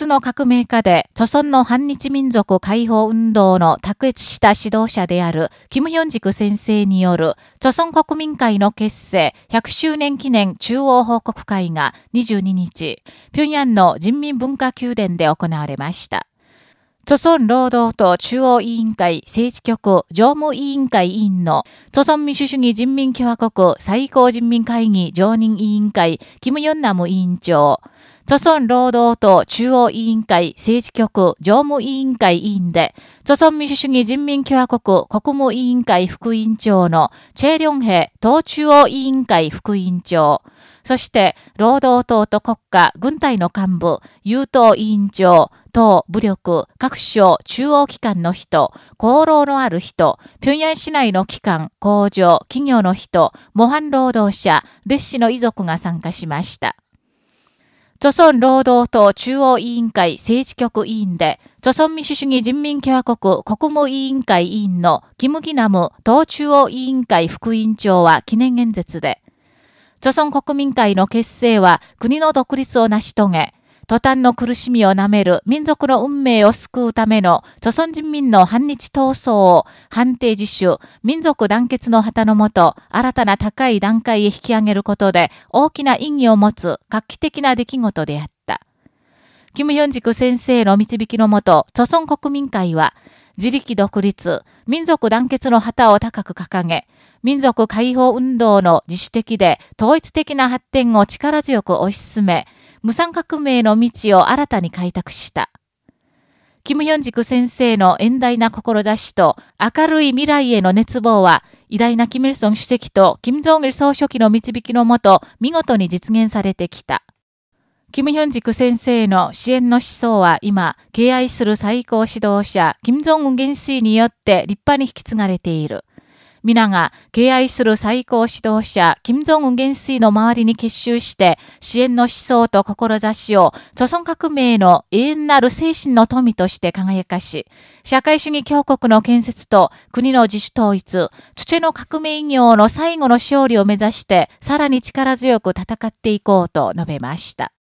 つの革命家で、著村の反日民族解放運動の卓越した指導者である、キム・ヒョンジク先生による、著村国民会の結成100周年記念中央報告会が22日、平壌の人民文化宮殿で行われました。著村労働党中央委員会政治局常務委員会委員の、著村民主主義人民共和国最高人民会議常任委員会、キム・ヨンナム委員長、著村労働党中央委員会政治局常務委員会委員で、著村民主主義人民共和国国務委員会副委員長のチェ・リョンヘ党中央委員会副委員長、そして、労働党と国家、軍隊の幹部、優等委員長、党、武力、各省、中央機関の人、功労のある人、平壌市内の機関、工場、企業の人、模範労働者、列士の遺族が参加しました。朝鮮労働党中央委員会政治局委員で、朝鮮民主主義人民共和国国務委員会委員のキム・ギナム党中央委員会副委員長は記念演説で、朝鮮国民会の結成は国の独立を成し遂げ、途端の苦しみをなめる民族の運命を救うための、朝鮮人民の反日闘争を判定自主、民族団結の旗のもと、新たな高い段階へ引き上げることで、大きな意義を持つ画期的な出来事であった。キム・ヒョンジク先生の導きのもと、朝鮮国民会は、自力独立、民族団結の旗を高く掲げ、民族解放運動の自主的で統一的な発展を力強く推し進め、無産革命の道を新たに開拓した。キム・ヒョンジク先生の遠大な志と明るい未来への熱望は、偉大なキム・イルソン主席とキム・ジョン・イル総書記の導きのもと、見事に実現されてきた。キム・ヒョンジク先生の支援の思想は今、敬愛する最高指導者、キム・ジョンウン元帥によって立派に引き継がれている。皆が敬愛する最高指導者、金正恩元帥の周りに結集して、支援の思想と志を、著孫革命の永遠なる精神の富として輝かし、社会主義強国の建設と国の自主統一、土の革命業の最後の勝利を目指して、さらに力強く戦っていこうと述べました。